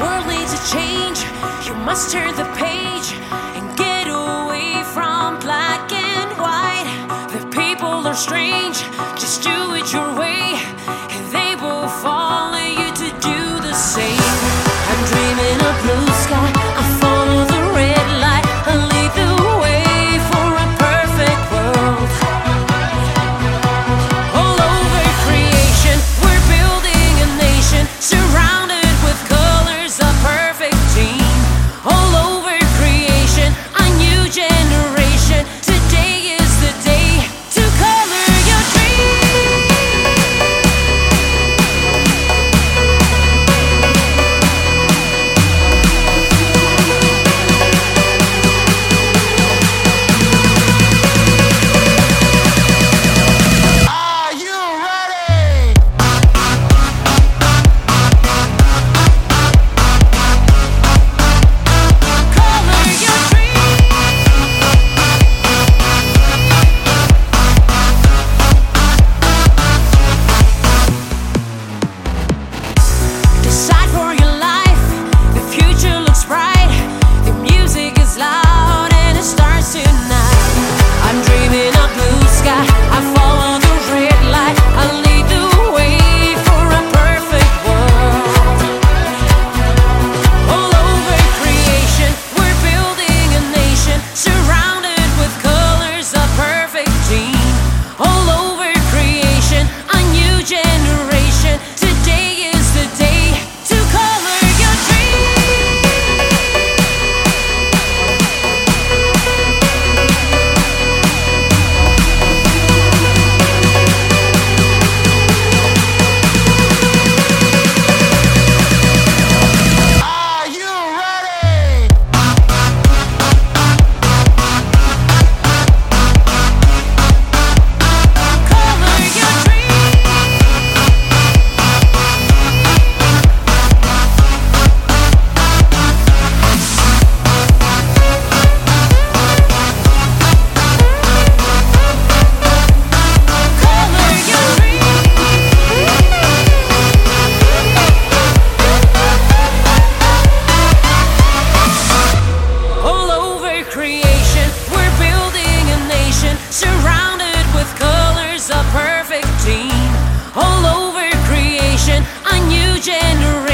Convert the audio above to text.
world needs a change. You must turn the page and get away from black and white. The people are strange. Just do it your creation. We're building a nation surrounded with colors, a perfect team. All over creation, a new generation.